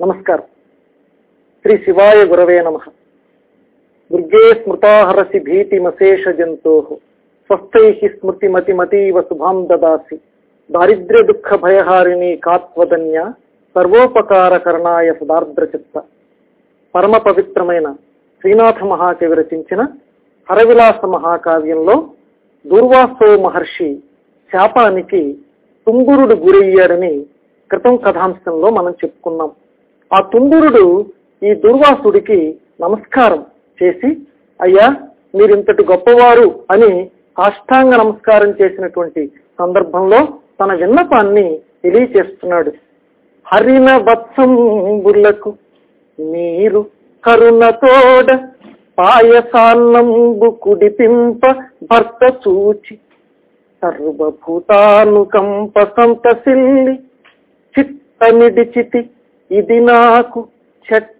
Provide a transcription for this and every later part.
నమస్కారం శ్రీ శివాయ గురవే నమ దుర్గే స్మృతాహరసి భీతిమశేష జంతో స్వస్థై స్మృతిమతిమతీవ శుభాం దదాసి దారిద్ర్య దుఃఖ భయహారిణి కాత్వదన్య సర్వోపకారకరణాయ సదార్ద్రచిత్త పరమ పవిత్రమైన శ్రీనాథ మహాకవి రచించిన హరవిలాస మహాకావ్యంలో దూర్వాసో మహర్షి శాపానికి తుంగురుడు గురయ్యాడని క్రితం కథాంశంలో మనం చెప్పుకున్నాం. ఆ తుంగురుడు ఈ దుర్వాసుడికి నమస్కారం. చేసి అయ్యా మీరింతటి గొప్పవారు అని సాష్టాంగ నమస్కారం చేసినటువంటి సందర్భంలో తన విన్నపాన్ని తెలియచేస్తున్నాడు. హరిన వత్సంబులకు మీరు కరుణతోడ పాయసాన్నంబు కుడిపింప భర్త సూచి సర్వభూతానుకంప సంతసిల్లి చిత్త నిడిచితి ఇది నాకు చెట్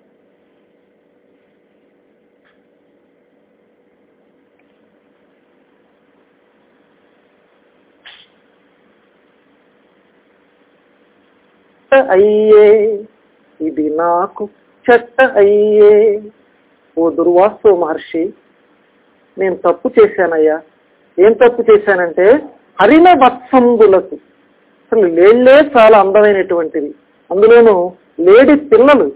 అయ్యే. ఇది నాకు చెట్ట అయ్యే. ఓ దుర్వాసు మహర్షి నేను తప్పు చేశానయ్యా. ఏం తప్పు చేశానంటే హరిణ వత్సంగులకు. అసలు లేళ్ళే చాలా అందమైనటువంటివి. అందులోనూ లేడి పిల్లలు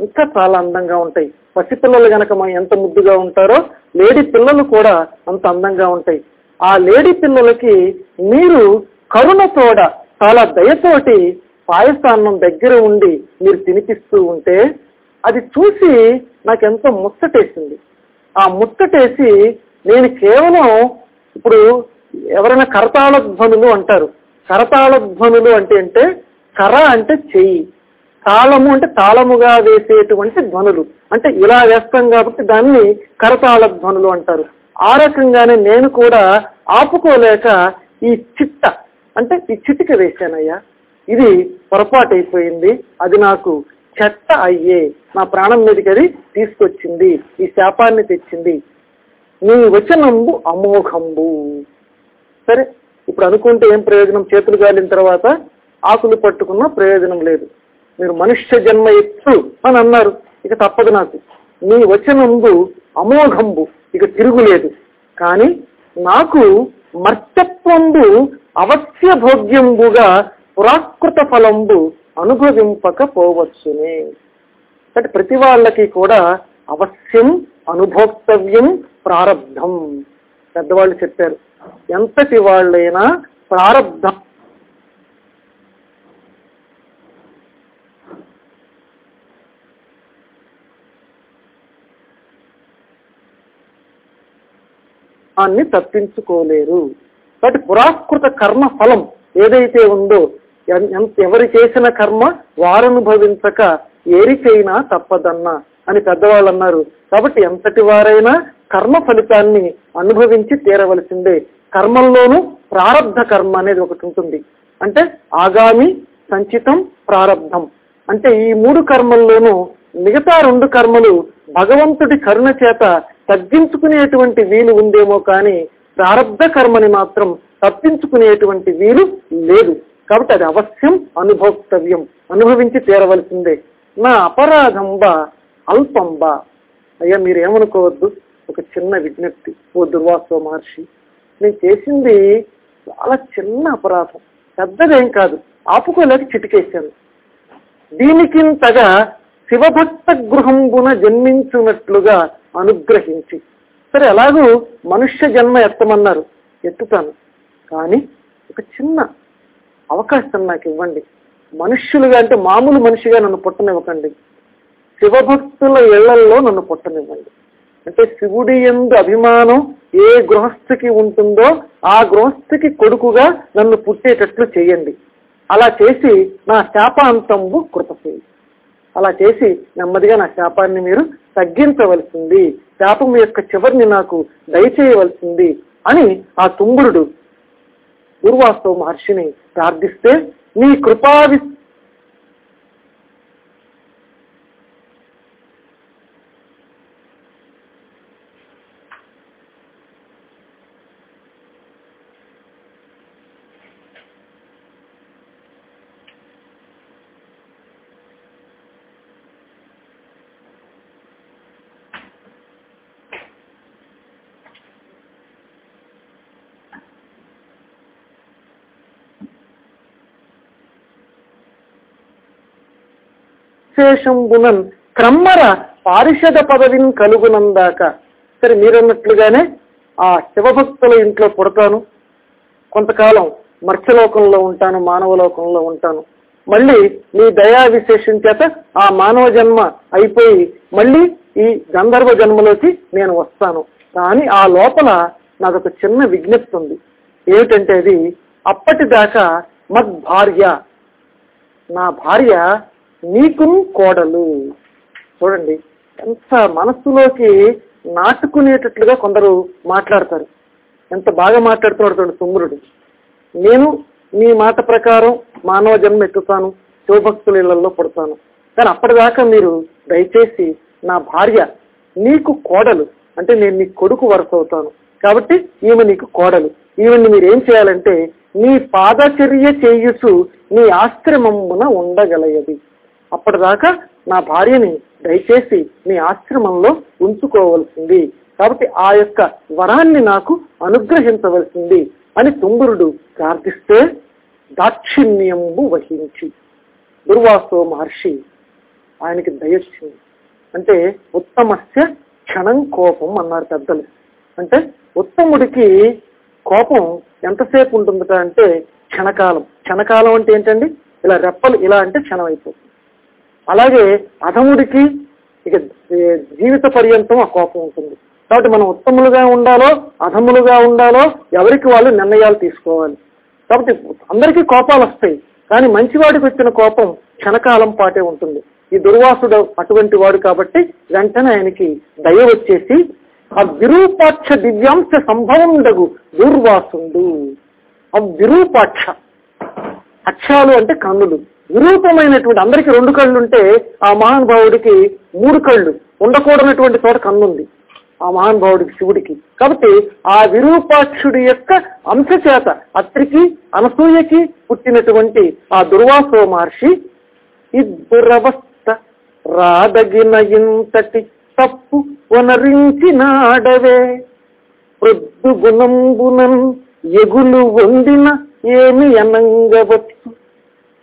ఇంకా చాలా అందంగా ఉంటాయి. పసిపిల్లలు గనక మనం ఎంత ముద్దుగా ఉంటారో లేడి పిల్లలు కూడా అంత అందంగా ఉంటాయి. ఆ లేడి పిల్లలకి మీరు కరుణతోడ చాలా దయతోటి పాయసాన్నం దగ్గర ఉండి మీరు తినిపిస్తూ ఉంటే అది చూసి నాకెంతో ముచ్చటేసింది. ఆ ముచ్చటేసి నేను కేవలం ఇప్పుడు ఎవరైనా కరతాళ ధ్వనులు అంటారు. కరతాళ ధ్వనులు అంటే అంటే కర అంటే చెయ్యి. తాళము అంటే తాళముగా వేసేటువంటి ధ్వనులు. అంటే ఇలా వేస్తాం కాబట్టి దాన్ని కరతాళ ధ్వనులు అంటారు. ఆ రకంగానే నేను కూడా ఆపుకోలేక ఈ చిట్ట అంటే ఈ చిటిక వేశానయ్యా. ఇది పొరపాటు అయిపోయింది. అది నాకు చెత్త అయ్యే నా ప్రాణం మీదకి అది తీసుకొచ్చింది. ఈ శాపాన్ని తెచ్చింది. నీ వచనంబు అమోఘంబు. సరే ఇప్పుడు అనుకుంటే ఏం ప్రయోజనం? చేతులు గాలిన తర్వాత ఆకులు పట్టుకున్న ప్రయోజనం లేదు. మీరు మనుష్య జన్మ ఎత్తు అని అన్నారు. ఇక తప్పదు నాకు. నీ వచనంబు అమోఘంబు. ఇక తిరుగులేదు. కానీ నాకు మర్త్యత్వంబు అవశ్య భోగ్యంబుగా పురాకృత ఫలంబు అనుభవింపకపోవచ్చునే. అంటే ప్రతి వాళ్ళకి కూడా అవశ్యం అనుభోక్తవ్యం ప్రారంధం పెద్దవాళ్ళు చెప్పారు. ఎంతటి వాళ్ళైనా ప్రారంధం తప్పించుకోలేరు. కాబట్టి పురాకృత కర్మ ఫలం ఏదైతే ఉందో ఎవరు చేసిన కర్మ వారనుభవించక ఏరికైనా తప్పదన్నా అని పెద్దవాళ్ళు అన్నారు. కాబట్టి ఎంతటి వారైనా కర్మ ఫలితాన్ని అనుభవించి తీరవలసిందే. కర్మల్లోనూ ప్రారంధ కర్మ అనేది ఒకటి ఉంటుంది. అంటే ఆగామి సంచితం ప్రారంధం అంటే ఈ మూడు కర్మల్లోనూ మిగతా రెండు కర్మలు భగవంతుడి కరుణ చేత తగ్గించుకునేటువంటి వీలు ఉందేమో కానీ ప్రారంధ కర్మని మాత్రం తప్పించుకునేటువంటి వీలు లేదు. కాబట్టి అది అవశ్యం అనుభోక్తవ్యం. అనుభవించి తీరవలసిందే నా అపరాధంబ అల్పంబ. అయ్యా మీరేమనుకోవద్దు. ఒక చిన్న విజ్ఞప్తి. ఓ దుర్వాసో మహర్షి నేను చేసింది చాలా చిన్న అపరాధం. పెద్దదేం కాదు. ఆపుకోలేక చిటికేశాను. దీనికింతగా శివభక్త గృహంబున జన్మించున్నట్లుగా అనుగ్రహించి. సరే ఎలాగూ మనుష్య జన్మ ఎత్తమన్నారు. ఎత్తుతాను. కానీ ఒక చిన్న అవకాశం నాకు ఇవ్వండి. మనుష్యులుగా అంటే మామూలు మనిషిగా నన్ను పుట్టనివ్వకండి. శివభక్తుల ఇళ్ళల్లో నన్ను పుట్టనివ్వండి. అంటే శివుడి ఎందు అభిమానం ఏ గృహస్థికి ఉంటుందో ఆ గృహస్థికి కొడుకుగా నన్ను పుట్టేటట్లు చేయండి. అలా చేసి నా శాపాంతంబు కృత చేయి అలా చేసి నెమ్మదిగా నా శాపాన్ని మీరు తగ్గించవలసింది. శాపం యొక్క చివరిని నాకు దయచేయవలసింది అని ఆ తుంగురుడు దుర్వాస్తవ మహర్షిని ప్రార్థిస్తే నీ కృపావి విశేషంబునన్ క్రమ్మర పారిషద పదవిని కలుగునందాక. సరే మీరన్నట్లుగానే ఆ శివభక్తుల ఇంట్లో పుడతాను. కొంతకాలం మర్చలోకంలో ఉంటాను మానవ లోకంలో ఉంటాను. మళ్ళీ మీ దయా విశేషం చేత ఆ మానవ జన్మ అయిపోయి మళ్ళీ ఈ గంధర్వ జన్మలోకి నేను వస్తాను. కానీ ఆ లోపల నాకు ఒక చిన్న విజ్ఞప్తి ఉంది. ఏమిటంటే అది అప్పటిదాకా మద్ భార్య నా భార్య నీకును కోడలు. చూడండి ఎంత మనస్సులోకి నాటుకునేటట్లుగా కొందరు మాట్లాడతారు. ఎంత బాగా మాట్లాడుతున్నాడు చూడండి సుమ్రుడు నేను నీ మాట ప్రకారం మానవ జన్మ ఎత్తుతాను శివభక్తుల ఇళ్ళలో పుడతాను. కానీ అప్పటిదాకా మీరు దయచేసి నా భార్య నీకు కోడలు అంటే నేను నీ కొడుకు వరుస అవుతాను. కాబట్టి ఈమె నీకు కోడలు. ఈమెను మీరు ఏం చేయాలంటే నీ పాదచర్య చేయుచు నీ ఆశ్రమమున ఉండగలయది. అప్పటిదాకా నా భార్యని దయచేసి నీ ఆశ్రమంలో ఉంచుకోవలసింది. కాబట్టి ఆ యొక్క వరాన్ని నాకు అనుగ్రహించవలసింది అని తుంగురుడు ప్రార్థిస్తే దాక్షిణ్యంబు వహించి. దుర్వాసో మహర్షి ఆయనకి దయచ్చింది అంటే ఉత్తమస్య క్షణం కోపం అన్నారు పెద్దలు. అంటే ఉత్తముడికి కోపం ఎంతసేపు ఉంటుందట అంటే క్షణకాలం. క్షణకాలం అంటే ఏంటండి? ఇలా రెప్పలు ఇలా అంటే క్షణం అయిపోతుంది అలాగే అధముడికి ఇక జీవిత పర్యంతం ఆ కోపం ఉంటుంది. కాబట్టి మనం ఉత్తములుగా ఉండాలో అధములుగా ఉండాలో ఎవరికి వాళ్ళు నిర్ణయాలు తీసుకోవాలి. కాబట్టి అందరికీ కోపాలు వస్తాయి కానీ మంచివాడికి వచ్చిన కోపం క్షణకాలం పాటే ఉంటుంది. ఈ దుర్వాసుడు అటువంటి వాడు కాబట్టి వెంటనే ఆయనకి దయ వచ్చేసి ఆ విరూపాక్ష దివ్యాంశ సంభవండగు దుర్వాసుడు. ఆ విరూపాక్ష. అక్షాలు అంటే కన్నులు. విరూపమైనటువంటి అందరికి రెండు కళ్ళు ఉంటే ఆ మహానుభావుడికి మూడు కళ్ళు. ఉండకూడనటువంటి చోట కన్నుంది ఆ మహానుభావుడికి శివుడికి. కాబట్టి ఆ విరూపాక్షుడి యొక్క అంశ చేత అత్రికి అనసూయకి పుట్టినటువంటి ఆ దుర్వాసో మహర్షి ఇద్దురవస్థ రాదగిన ఇంతటి తప్పు వనరించినాడవే. ప్రొద్దు గుణంబునం ఎగులు వందిన ఏమి అనంగవచ్చు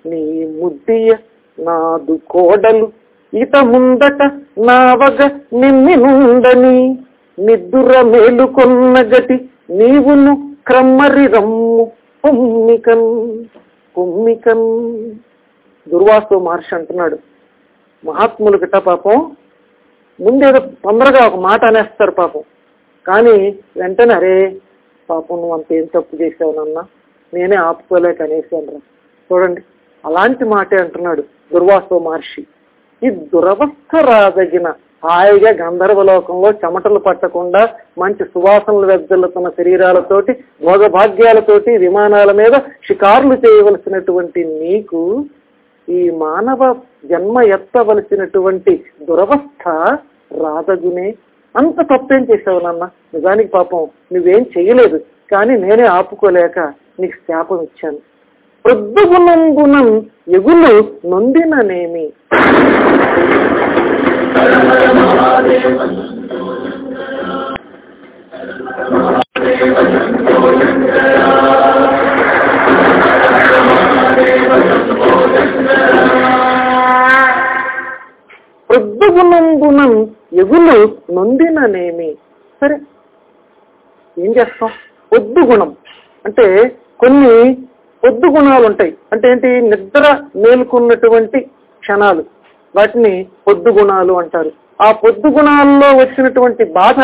నీ ముద్దియ నాదు కోడలు ఇత ముందట నావగ నిమ్మినుండని నిద్దుర మేలుకొన్న గతి నీవును క్రమ్మరి రమ్ము కొమ్మికన్ కుమ్మికన్ దుర్వాసు మహర్షి అంటున్నాడు. మహాత్ములు గిట్ట పాపం ముందేదో తొందరగా ఒక మాట అనేస్తారు పాపం. కానీ వెంటనే అరే పాపం నువ్వు అంతేం తప్పు చేసావు నాన్న? నేనే ఆపుకోలేక అనేసాను రా చూడండి. అలాంటి మాటే అంటున్నాడు దుర్వాసో మహర్షి. ఈ దురవస్థ రాదగిన హాయిగా గంధర్వలోకంలో చెమటలు పట్టకుండా మంచి సువాసనలు వెద్దలుతున్న శరీరాలతోటి భోగభాగ్యాలతోటి విమానాల మీద షికారులు చేయవలసినటువంటి నీకు ఈ మానవ జన్మ ఎత్తవలసినటువంటి దురవస్థ రాదగునే అంత తప్పేం చేసావు నాన్న? నిజానికి పాపం నువ్వేం చేయలేదు. కానీ నేనే ఆపుకోలేక నీకు శాపం ఇచ్చాను. పొద్దుగుణంగుణం ఎగులు నొందిననేమి? ప్రొద్దుగుణంగుణం ఎగులు నొందిననేమి? సరే ఏం చేస్తాం? పొద్దు గుణం అంటే కొన్ని పొద్దు గుణాలు ఉంటాయి అంటే ఏంటి? నిద్ర మేలుకున్నటువంటి క్షణాలు. వాటిని పొద్దు గుణాలు అంటారు. ఆ పొద్దు గుణాల్లో వచ్చినటువంటి బాధ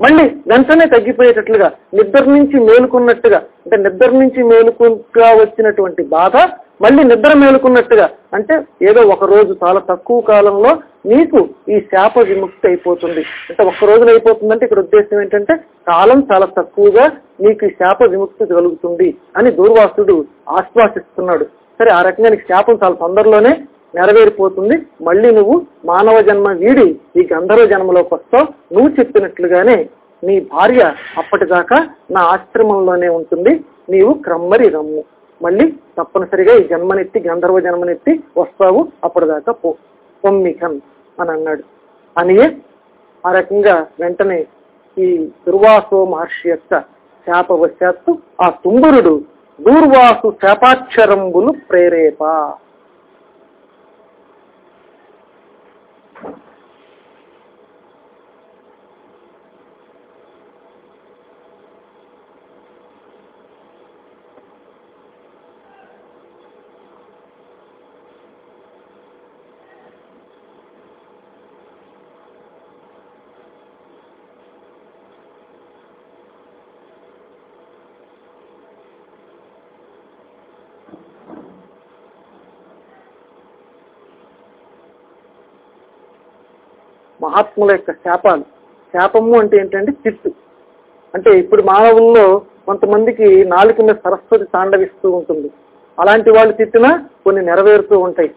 మళ్ళీ వెంటనే తగ్గిపోయేటట్లుగా నిద్ర నుంచి మేలుకున్నట్టుగా అంటే నిద్ర నుంచి మేలుకుగా వచ్చినటువంటి బాధ మళ్ళీ నిద్ర మేలుకున్నట్టుగా. అంటే ఏదో ఒక రోజు చాలా తక్కువ కాలంలో నీకు ఈ శాప విముక్తి అయిపోతుంది. అంటే ఒక్క రోజున అయిపోతుందంటే ఇక్కడ ఉద్దేశం ఏంటంటే కాలం చాలా తక్కువగా నీకు ఈ శాప విముక్తి కలుగుతుంది అని దూర్వాసుడు ఆశ్వాసిస్తున్నాడు. సరే ఆ రకంగా నీకు శాపం చాలా తొందరలోనే నెరవేరిపోతుంది. మళ్ళీ నువ్వు మానవ జన్మ వీడి ఈ గంధర్వ జన్మలోకి వస్తావు. నువ్వు చెప్పినట్లుగానే నీ భార్య అప్పటిదాకా నా ఆశ్రమంలోనే ఉంటుంది. నీవు క్రమ్మరి రమ్ము. మళ్ళీ తప్పనిసరిగా ఈ జన్మనెత్తి గంధర్వ జన్మనెత్తి వస్తావు అప్పటిదాకా పో. పొమ్మికన్ అని అన్నాడు. అనియే ఆ రకంగా వెంటనే ఈ దుర్వాసో మహర్షి యొక్క శాపవశాత్తు ఆ తుంబురుడు దూర్వాసు శాపాక్షరంబులు ప్రేరేప. మహాత్ముల యొక్క శాపాలు. శాపము అంటే ఏంటంటే చిట్టు అంటే ఇప్పుడు మానవుల్లో కొంతమందికి నాలుక మీద సరస్వతి తాండవిస్తూ ఉంటుంది. అలాంటి వాళ్ళు తిట్టినా కొన్ని నెరవేరుతూ ఉంటాయి.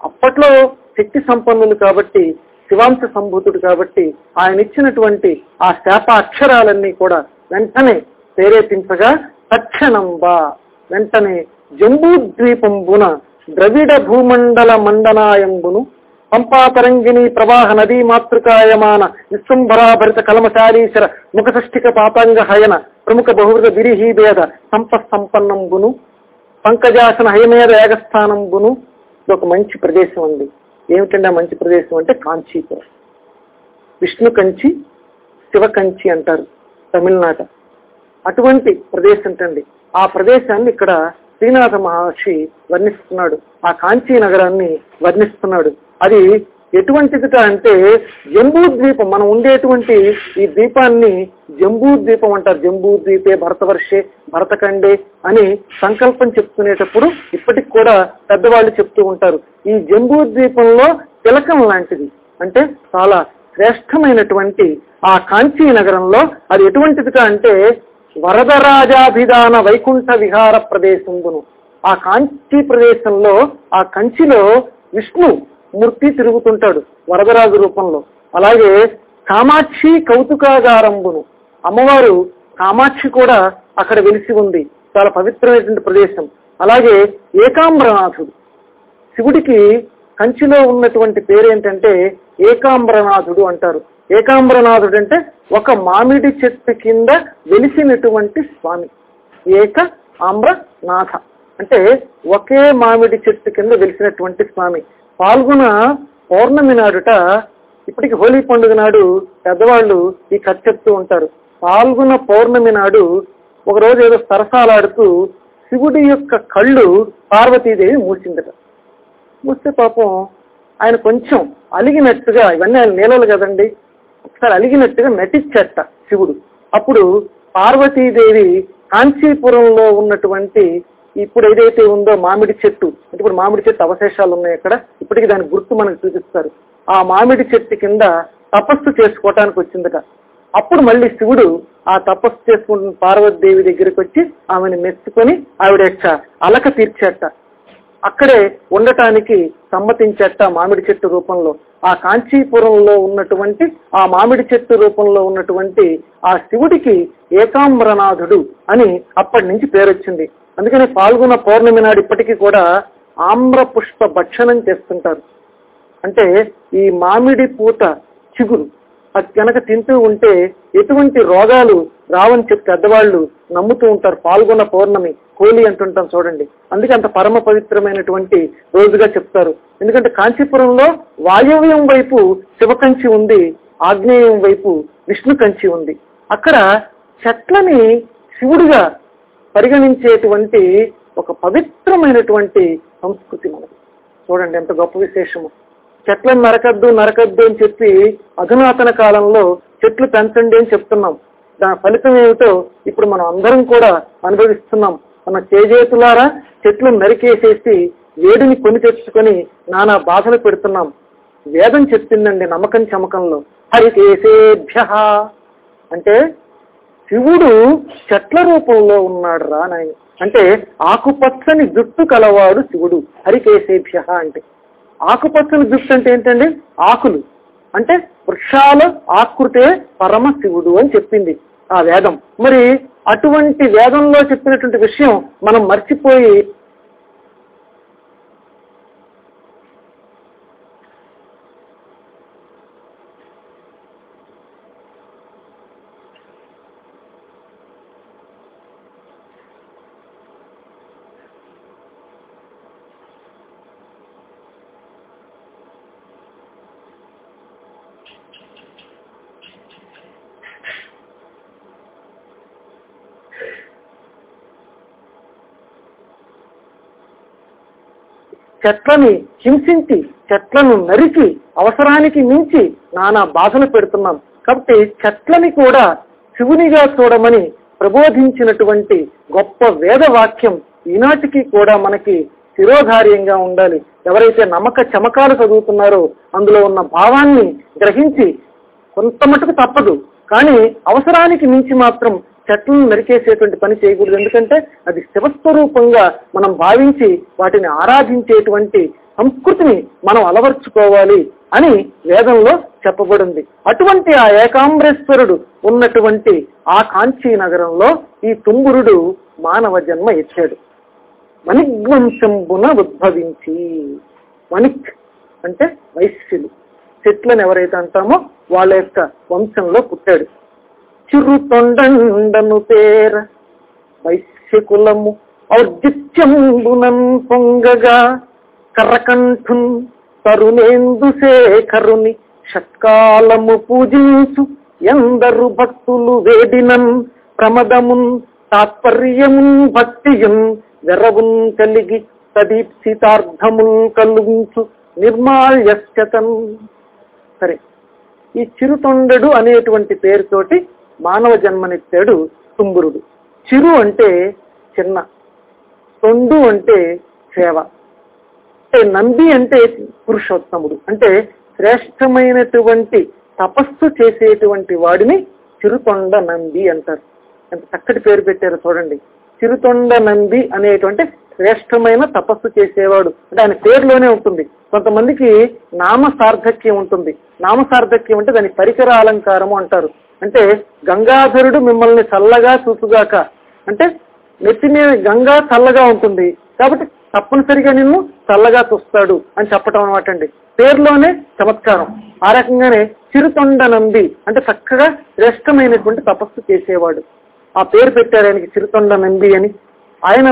అప్పట్లో శక్తి సంపన్నులు కాబట్టి శివాంశ సంభూతుడు కాబట్టి ఆయన ఇచ్చినటువంటి ఆ శాప అక్షరాలన్నీ కూడా వెంటనే ప్రేరేపించగా తక్షణంబా వెంటనే జంబూద్వీపంబున ద్రవిడ భూమండల మండనాయంబును పంపాతరంగిణి ప్రవాహ నదీ మాతృకాయమాన విశ్వంభరాభరిత కలమశారీశ్వర ముఖషష్ఠిక పాతాంగ హయన ప్రముఖ బహువృత విరిహి భేద సంప సంపన్నంబును పంకజాసన హయమేద ఏగస్థానంబును ఇది ఒక మంచి ప్రదేశం ఉంది ఏమిటండి ఆ మంచి ప్రదేశం అంటే కాంచీపురం. విష్ణు కంచి శివ కంచి అంటారు తమిళనాట. అటువంటి ప్రదేశం అండి ఆ ప్రదేశాన్ని ఇక్కడ శ్రీనాథ మహర్షి వర్ణిస్తున్నాడు. ఆ కాంచీ నగరాన్ని వర్ణిస్తున్నాడు. అది ఎటువంటిదిట అంటే జంబూ ద్వీపం మనం ఉండేటువంటి ఈ ద్వీపాన్ని జంబూ ద్వీపం అంటారు. జంబూ ద్వీపే భరతవర్షే భరతఖండే అని సంకల్పం చెప్తునేటప్పుడు ఇప్పటికి కూడా పెద్దవాళ్ళు చెప్తూ ఉంటారు. ఈ జంబూ ద్వీపంలో తిలకం లాంటిది అంటే చాలా శ్రేష్టమైనటువంటి ఆ కాంచీ నగరంలో అది ఎటువంటిదిట అంటే వరదరాజాభిధాన వైకుంఠ విహార ప్రదేశంబును ఆ కాంచీ ప్రదేశంలో ఆ కంచిలో విష్ణు మూర్తి తిరుగుతుంటాడు వరదరాజు రూపంలో. అలాగే కామాక్షి కౌతుకాగారంబును. అమ్మవారు కామాక్షి కూడా అక్కడ వెలిసి ఉంది. చాలా పవిత్రమైనటువంటి ప్రదేశం. అలాగే ఏకాంబ్రనాథుడు. శివుడికి కంచిలో ఉన్నటువంటి పేరు ఏంటంటే ఏకాంబ్రనాథుడు అంటారు. ఏకాంబ్రనాథుడు అంటే ఒక మామిడి చెట్టు కింద వెలిసినటువంటి స్వామి. ఏక ఆమ్రనాథ అంటే ఒకే మామిడి చెట్టు కింద వెలిసినటువంటి స్వామి. పాల్గొన పౌర్ణమి నాడుట ఇప్పటికి హోలీ పండుగ నాడు పెద్దవాళ్ళు ఈ కథ చెప్తూ ఉంటారు. పాల్గొన పౌర్ణమి నాడు ఒక రోజు ఏదో సరసాలాడుతూ శివుడి యొక్క కళ్ళు పార్వతీదేవి మూసిందట. మూస్తే పాపం ఆయన కొంచెం అలిగినట్టుగా ఇవన్నీ ఆయన నీళ్ళలు కదండి ఒకసారి అలిగినట్టుగా నటించట శివుడు. అప్పుడు పార్వతీదేవి కాంచీపురంలో ఉన్నటువంటి ఇప్పుడు ఏదైతే ఉందో మామిడి చెట్టు అంటే ఇప్పుడు మామిడి చెట్టు అవశేషాలు ఉన్నాయి అక్కడ ఇప్పటికి దాని గుర్తు మనకు చూపిస్తారు. ఆ మామిడి చెట్టు కింద తపస్సు చేసుకోవటానికి వచ్చిందట. అప్పుడు మళ్ళీ శివుడు ఆ తపస్సు చేసుకుంటున్న పార్వతీదేవి దగ్గరికి వచ్చి ఆమెను మెచ్చుకొని ఆవిడ యొక్క అలక తీర్చేట. అక్కడే ఉండటానికి సమ్మతించేట మామిడి చెట్టు రూపంలో. ఆ కాంచీపురంలో ఉన్నటువంటి ఆ మామిడి చెట్టు రూపంలో ఉన్నటువంటి ఆ శివుడికి ఏకాంబరనాథుడు అని అప్పటి నుంచి పేరొచ్చింది. అందుకని పాల్గొన్న పౌర్ణమి నాడు ఇప్పటికీ కూడా ఆమ్ర పుష్ప భక్షణం చేస్తుంటారు. అంటే ఈ మామిడి పూత చిగురు అది కనుక తింటూ ఉంటే ఎటువంటి రోగాలు రావని చెప్పి పెద్దవాళ్ళు నమ్ముతూ ఉంటారు. పాల్గొన్న పౌర్ణమి హోలీ అంటుంటాం చూడండి. అందుకే అంత పరమ పవిత్రమైనటువంటి రోజుగా చెప్తారు. ఎందుకంటే కాంచీపురంలో వాయవ్యం వైపు శివకంచి ఉంది ఆగ్నేయం వైపు విష్ణు కంచి ఉంది. అక్కడ చెట్లని శివుడిగా పరిగణించేటువంటి ఒక పవిత్రమైనటువంటి సంస్కృతి మనది. చూడండి ఎంత గొప్ప విశేషము. చెట్లను నరకద్దు నరకద్దు అని చెప్పి అధునాతన కాలంలో చెట్లు పెంచండి అని చెప్తున్నాం. దాని ఫలితం ఏమిటో ఇప్పుడు మనం అందరం కూడా అనుభవిస్తున్నాం. మన చేజేతులారా చెట్లు నరికేసేసి వేడిని కొని తెచ్చుకొని నానా బాధలు పెడుతున్నాం. వేదం చెప్పిందండి నమ్మకం చమకంలో. హరికేసేభ్య. అంటే శివుడు చెట్ల రూపంలో ఉన్నాడు రా నాయన. అంటే ఆకుపచ్చని జుట్టు కలవాడు శివుడు. హరికేశేభ్య అంటే ఆకుపచ్చని జుట్టు అంటే ఏంటండి? ఆకులు. అంటే వృక్షాల ఆకృతే పరమ శివుడు అని చెప్పింది ఆ వేదం. మరి అటువంటి వేదంలో చెప్పినటువంటి విషయం మనం మర్చిపోయి చెట్లని హింసించి చెట్లను నరికి అవసరానికి మించి నానా బాధలు పెడుతున్నాం. కాబట్టి చెట్లని కూడా శివునిగా చూడమని ప్రబోధించినటువంటి గొప్ప వేద వాక్యం ఈనాటికి కూడా మనకి శిరోధార్యంగా ఉండాలి. ఎవరైతే నమ్మక చమకాలు చదువుతున్నారో అందులో ఉన్న భావాన్ని గ్రహించి కొంత మటుకు తప్పదు. కానీ అవసరానికి మించి మాత్రం చెట్లను నరికేసేటువంటి పని చేయకూడదు. ఎందుకంటే అది శివస్వరూపంగా మనం భావించి వాటిని ఆరాధించేటువంటి సంస్కృతిని మనం అలవర్చుకోవాలి అని వేదంలో చెప్పబడింది. అటువంటి ఆ ఏకాంబరేశ్వరుడు ఉన్నటువంటి ఆ కాంచీ నగరంలో ఈ తుంగురుడు మానవ జన్మ ఇచ్చాడు. మణిగ్వంశంబున ఉద్భవించి మణిక్ అంటే వైశ్యులు. చెట్లను ఎవరైతే అంటామో వాళ్ళ యొక్క వంశంలో పుట్టాడు. చిరు తొండండను పేర వైశ్యకులము ఔర్జిత్యంబునన్ పొంగగా కరకంఠున్ తరుణేందు శేఖరుని షట్కాలము పూజించు ఎందరు భక్తులు వేడినన్ ప్రమదమున్ తాత్పర్యమున్ భక్తియున్ వెరవున్ కలిగి తదీప్సితార్థముల్ కలుగుంచు నిర్మాల్యశ్చతన్ సరే ఈ చిరుతొండడు అనేటువంటి పేరుతోటి మానవ జన్మనిచ్చాడు తుంగురుడు. చిరు అంటే చిన్న తొండు అంటే సేవ. అంటే నంది అంటే పురుషోత్తముడు. అంటే శ్రేష్టమైనటువంటి తపస్సు చేసేటువంటి వాడిని చిరుతొండ నంది అంటారు. ఎంత చక్కటి పేరు పెట్టారు చూడండి. చిరుతొండ నంది అనేటువంటి శ్రేష్టమైన తపస్సు చేసేవాడు. అంటే ఆయన పేరులోనే ఉంటుంది. కొంతమందికి నామ సార్థక్యం ఉంటుంది. నామ సార్థక్యం అంటే దాని పరికర అలంకారము అంటారు. అంటే గంగాధరుడు మిమ్మల్ని చల్లగా చూసుగాక అంటే నెత్తి మీద గంగా చల్లగా ఉంటుంది. కాబట్టి తప్పనిసరిగా నిన్ను చల్లగా చూస్తాడు అని చెప్పటం అనమాట అండి పేరులోనే చమత్కారం. ఆ రకంగానే చిరుతొండ నంది అంటే చక్కగా శ్రేష్టమైనటువంటి తపస్సు చేసేవాడు. ఆ పేరు పెట్టారు ఆయనకి చిరుతొండ నంది అని. ఆయన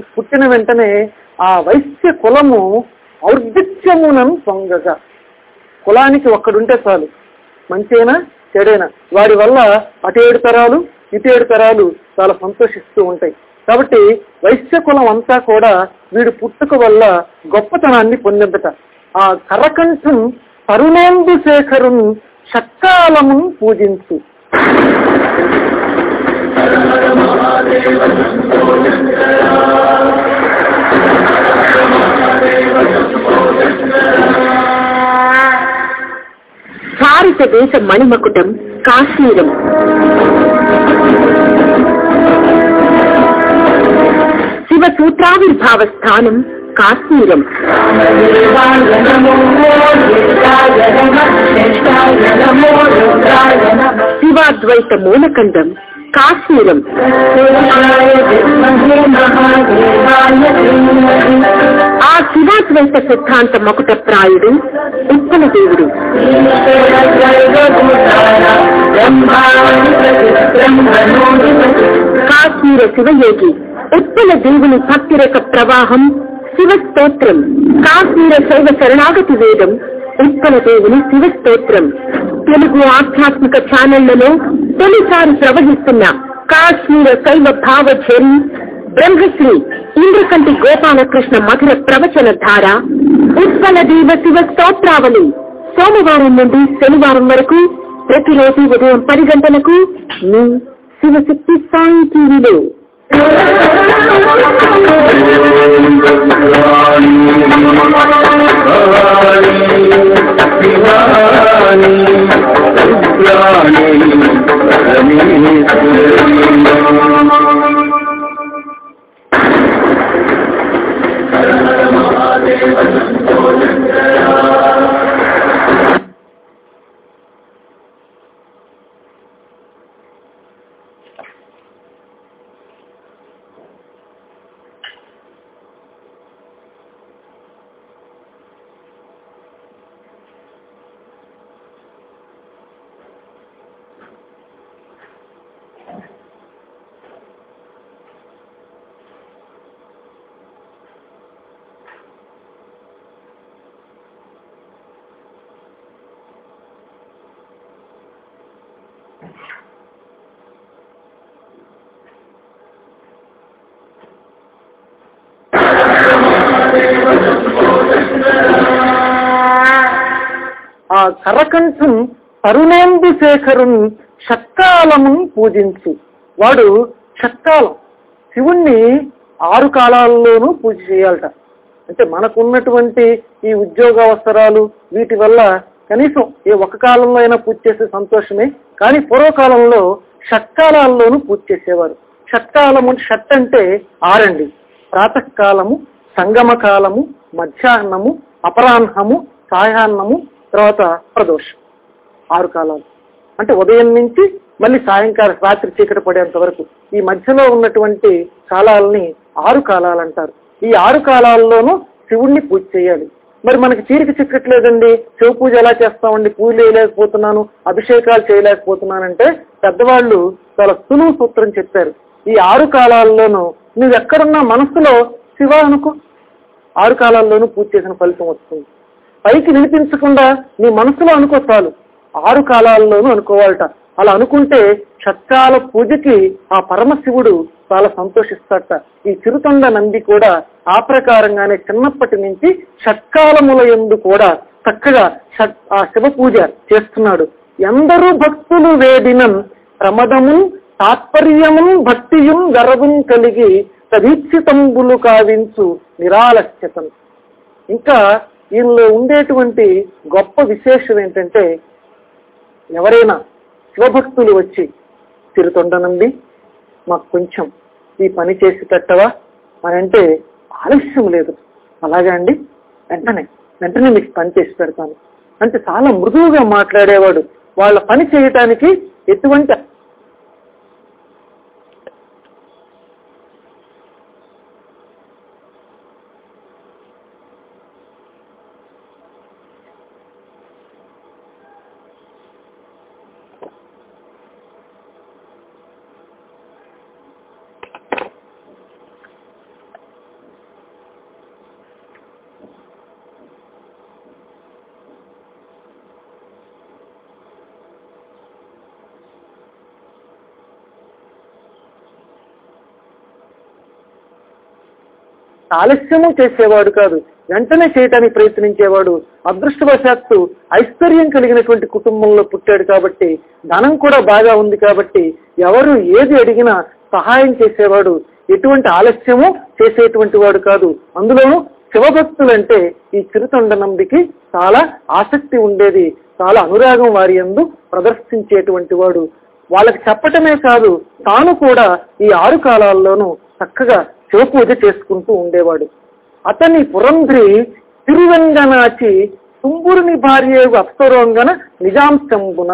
పుట్టిన వెంటనే ఆ వైశ్య కులము ఔర్ధిత్యమునం పొంగగా. కులానికి ఒక్కడుంటే చాలు. మంచేనా చెడేనా? వాడి వల్ల అటేడు తరాలు ఇటేడు తరాలు చాలా సంతోషిస్తూ ఉంటాయి. కాబట్టి వైశ్య కులం అంతా కూడా వీడు పుట్టుక వల్ల గొప్పతనాన్ని పొందిందట. ఆ కరకంఠం తరుణేందు శేఖరును షట్కాలమును పూజించు. భారతదేశ మణిమకుటం కాశ్మీరం. శివ సూత్రావిర్భావ స్థానం కాశ్మీరం. శివాద్వైత మూలకండం కాశ్మీరం ఆ శివాద్వైత సిద్ధాంత మకుట ప్రాయుడు ఉత్తమ దేవుడు కాశ్మీర శివయోగి ఉత్తమ దేవుని భక్తిరేక ప్రవాహం శివ స్తోత్రం కాశ్మీర శైవ శరణాగతి వేదం ఉత్పలదేవుని శివ స్తోత్రం తెలుగు ఆధ్యాత్మిక ఛానళ్ళలో తొలిసారి ప్రవహిస్తున్న కాశ్మీర శైవ భావఝరి బ్రహ్మశ్రీ ఇంద్రకంటి గోపాలకృష్ణ మధుర ప్రవచన ధార ఉత్పల దేవ శివ స్తోత్రావళి. సోమవారం నుండి శనివారం వరకు ప్రతిరోజు ఉదయం పది గంటలకు మీ శివశక్తి సాయి టీవీలో. ఆ కరకంఠం తరుణేందు శేఖరుని షట్కాలము పూజించు. వాడు షట్కాలం. శివుణ్ణి ఆరు కాలాల్లోనూ పూజ చేయాలట. అంటే మనకున్నటువంటి ఈ ఉద్యోగ అవసరాలు వీటి వల్ల కనీసం ఏ ఒక కాలంలో అయినా పూజ చేసే సంతోషమే. కానీ పూర్వకాలంలో షట్కాలాల్లోనూ పూజ చేసేవారు. షట్కాలము షట్ అంటే ఆరండి. ప్రాతకాలము సంగమ కాలము మధ్యాహ్నము అపరాహ్నము సాయాహ్నము తర్వాత ప్రదోషం. ఆరు కాలాలు. అంటే ఉదయం నుంచి మళ్ళీ సాయంకాలం రాత్రి చీకటి పడేంత వరకు ఈ మధ్యలో ఉన్నటువంటి కాలాలని ఆరు కాలాలు అంటారు. ఈ ఆరు కాలాల్లోనూ శివుణ్ణి పూజ చేయాలి. మరి మనకి తీరిక చిక్కట్లేదండి. శివ పూజ ఎలా చేస్తామండి? పూజలు వేయలేకపోతున్నాను అభిషేకాలు చేయలేకపోతున్నానంటే పెద్దవాళ్ళు చాలా సులువు సూత్రం చెప్పారు. ఈ ఆరు కాలాల్లోనూ నువ్వు ఎక్కడున్నా మనసులో శివ అనుకో. ఆరు కాలాల్లోనూ పూజ చేసిన ఫలితం వస్తుంది. పైకి వినిపించకుండా నీ మనసులో అనుకో చాలు. ఆరు కాలాల్లోనూ అనుకోవాలట. అలా అనుకుంటే షట్కాల పూజకి ఆ పరమశివుడు చాలా సంతోషిస్తాట ఈ చిరుతొండ నంది కూడా ఆ ప్రకారంగానే చిన్నప్పటి నుంచి షట్కాలముల ఎందు కూడా చక్కగా షట్ ఆ శివ పూజ చేస్తున్నాడు. ఎందరూ భక్తులు వేదినం ప్రమదము తాత్పర్యము భక్తియుం గర్వం కలిగి తదీక్షితంబులు కావించు నిరాలస్యతం. ఇంకా ఈయనలో ఉండేటువంటి గొప్ప విశేషం ఏంటంటే ఎవరైనా శివభక్తులు వచ్చి తిరుతొండనంది మాకు కొంచెం ఈ పని చేసి పెట్టవా అని అంటే ఆలస్యం లేదు. అలాగే అండి? వెంటనే వెంటనే మీకు పని చేసి పెడతాను. అంటే చాలా మృదువుగా మాట్లాడేవాడు. వాళ్ళ పని చేయటానికి ఎటువంటి ఆలస్యము చేసేవాడు కాదు. వెంటనే చేయటానికి ప్రయత్నించేవాడు. అదృష్టవశాత్తు ఐశ్వర్యం కలిగినటువంటి కుటుంబంలో పుట్టాడు కాబట్టి ధనం కూడా బాగా ఉంది కాబట్టి ఎవరు ఏది అడిగినా సహాయం చేసేవాడు. ఎటువంటి ఆలస్యము చేసేటువంటి వాడు కాదు. అందులోనూ శివభక్తులంటే ఈ చిరుతండ నంబికి చాలా ఆసక్తి ఉండేది. చాలా అనురాగం వారి యందు ప్రదర్శించేటువంటి వాడు. వాళ్ళకి చెప్పటమే కాదు తాను కూడా ఈ ఆరు కాలాల్లోనూ చక్కగా శివపూజ చేసుకుంటూ ఉండేవాడు. అతని పురంధ్రి తిరువెంగనాచి తుంబురుని భార్య అప్సరోంగన నిజాంశంబున.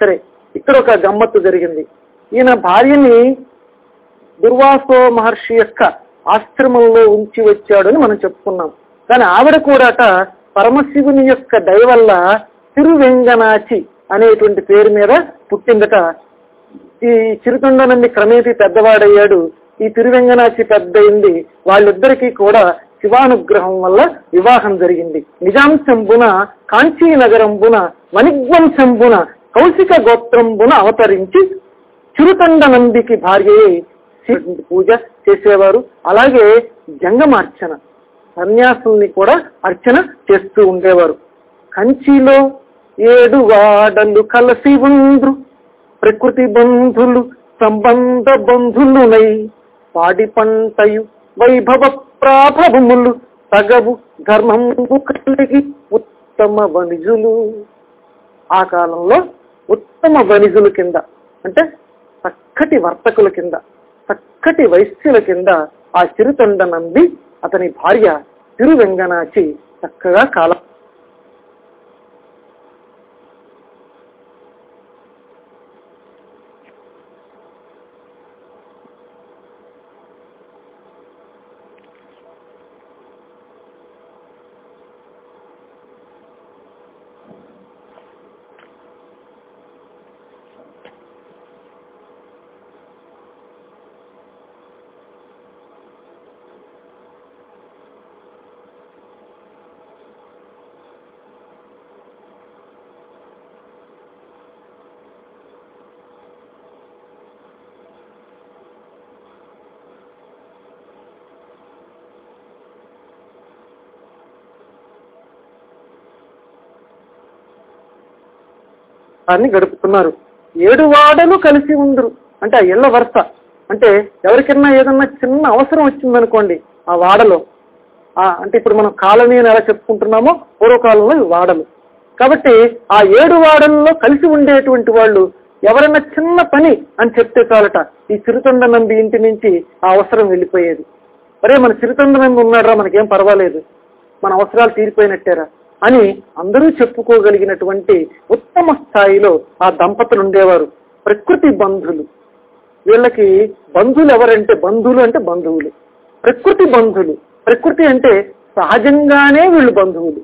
సరే ఇక్కడ ఒక గమ్మత్తు జరిగింది. ఈయన భార్యని దుర్వాసో మహర్షి యొక్క ఆశ్రమంలో ఉంచి వచ్చాడని మనం చెప్పుకున్నాం. కానీ ఆవిడ కూడాట పరమశివుని యొక్క దయ వల్ల తిరువెంగనాచి అనేటువంటి పేరు మీద పుట్టిందట. ఈ చిరుతొండనంది క్రమేపీ పెద్దవాడయ్యాడు. ఈ తిరువెంగనాచి పెద్దయింది. వాళ్ళిద్దరికీ కూడా శివానుగ్రహం వల్ల వివాహం జరిగింది. నిజాంశంబున కాంచీ నగరంబున శంభున కౌశిక గోత్రంబున అవతరించి చిరుతండ నందికి భార్య పూజ చేసేవారు. అలాగే జంగమార్చన సన్యాసుల్ని కూడా అర్చన చేస్తూ ఉండేవారు. కంచిలో ఏడు వాడలు కలసి ఉండ్రు. ప్రకృతి బంధులు సంబంధ బంధులునై పాడి పంటయు వైభవ ప్రాభవములు తగవు ధర్మము కలిగి ఉత్తమ వణిజులు ఆ కాలంలో ఉత్తమ వణిజుల కింద అంటే చక్కటి వర్తకుల కింద చక్కటి వైశ్యుల కింద ఆ చిరుతండ నంది అతని భార్య తిరువెంగనాచి చక్కగా కాలం అని గడుపుతున్నారు. ఏడు వాడలు కలిసి ఉందరు అంటే ఆ ఇళ్ళ వరుస. అంటే ఎవరికైనా ఏదన్నా చిన్న అవసరం వచ్చిందనుకోండి ఆ వాడలో. ఆ అంటే ఇప్పుడు మనం కాలనీ అని ఎలా చెప్పుకుంటున్నామో పూర్వకాలంలో ఈ వాడలు. కాబట్టి ఆ ఏడు వాడల్లో కలిసి ఉండేటువంటి వాళ్ళు ఎవరైనా చిన్న పని అని చెప్తే చాలట ఈ చిరుతండ నంబి ఇంటి నుంచి ఆ అవసరం వెళ్ళిపోయేది. అరే మన చిరుతండ నంబి ఉన్నాడరా మనకేం పర్వాలేదు. మన అవసరాలు తీరిపోయినట్టేరా. అని అందరూ చెప్పుకోగలిగినటువంటి ఉత్తమ స్థాయిలో ఆ దంపతులు ఉండేవారు. ప్రకృతి బంధులు వీళ్ళకి బంధువులు ఎవరంటే బంధువులు అంటే బంధువులు. ప్రకృతి బంధులు ప్రకృతి అంటే సహజంగానే వీళ్ళు బంధువులు.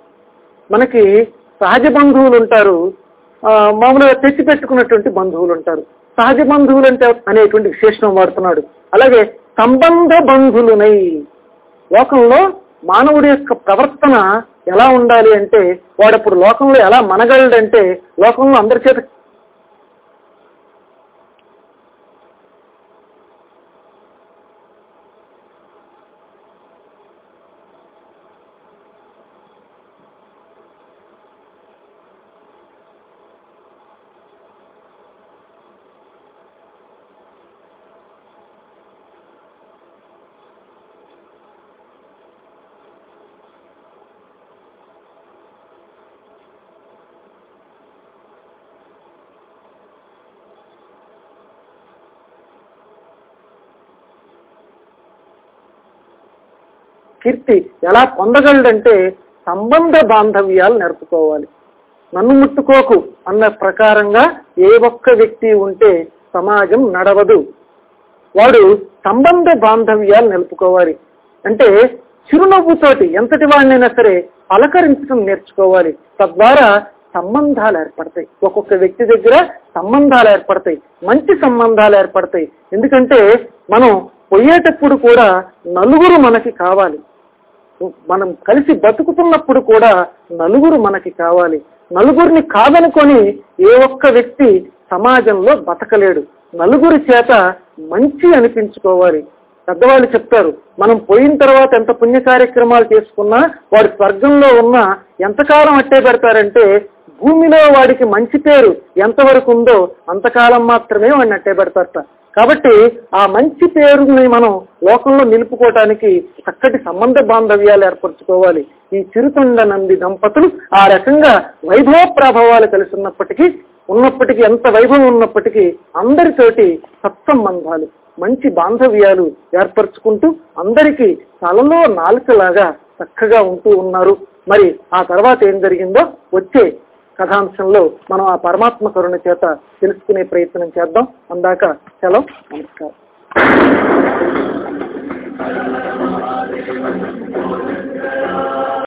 మనకి సహజ బంధువులు ఉంటారు. ఆ, మామూలుగా తెచ్చి పెట్టుకున్నటువంటి బంధువులు ఉంటారు. సహజ బంధువులు అంటే అనేటువంటి విశేషణం వాడుతున్నాడు. అలాగే సంబంధ బంధువులనై. లోకంలో మానవుడి యొక్క ప్రవర్తన ఎలా ఉండాలి అంటే వాడప్పుడు లోకంలో ఎలా మనగలడంటే లోకంలో అందరి చేత కీర్తి ఎలా పొందగలడంటే సంబంధ బాంధవ్యాలు నేర్పుకోవాలి. నన్ను ముట్టుకోకు అన్న ప్రకారంగా ఏ ఒక్క వ్యక్తి ఉంటే సమాజం నడవదు. వాడు సంబంధ బాంధవ్యాలు నిలుపుకోవాలి అంటే చిరునవ్వుతోటి ఎంతటి వాడినైనా సరే అలకరించడం నేర్చుకోవాలి. తద్వారా సంబంధాలు ఏర్పడతాయి. ఒక్కొక్క వ్యక్తి దగ్గర సంబంధాలు ఏర్పడతాయి. మంచి సంబంధాలు ఏర్పడతాయి. ఎందుకంటే మనం పోయేటప్పుడు కూడా నలుగురు మనకి కావాలి. మనం కలిసి బతుకుతున్నప్పుడు కూడా నలుగురు మనకి కావాలి. నలుగురిని కాదనుకొని ఏ ఒక్క వ్యక్తి సమాజంలో బతకలేడు. నలుగురి చేత మంచి అనిపించుకోవాలి. పెద్దవాళ్ళు చెప్తారు మనం పోయిన తర్వాత ఎంత పుణ్య కార్యక్రమాలు చేసుకున్నా వాడు స్వర్గంలో ఉన్నా ఎంతకాలం అట్టే పెడతారంటే భూమిలో వాడికి మంచి పేరు ఎంతవరకు ఉందో అంతకాలం మాత్రమే వాడిని అట్టే పెడతారట. కాబట్టి ఆ మంచి పేరుని మనం లోకంలో నిలుపుకోవటానికి చక్కటి సంబంధ బాంధవ్యాలు ఏర్పరచుకోవాలి. ఈ చిరుతండ నంది దంపతులు ఆ రకంగా వైభవ ప్రభావాలు కలిసి ఉన్నప్పటికీ ఉన్నప్పటికీ ఎంత వైభవం ఉన్నప్పటికీ అందరితోటి సత్సంబంధాలు మంచి బాంధవ్యాలు ఏర్పరచుకుంటూ అందరికీ తలలో నాలుకలాగా చక్కగా ఉంటూ ఉన్నారు. మరి ఆ తర్వాత ఏం జరిగిందో వచ్చే కథాంశంలో మనం ఆ పరమాత్మ కరుణ చేత తెలుసుకునే ప్రయత్నం చేద్దాం. అందాక సెలవు నమస్కారం.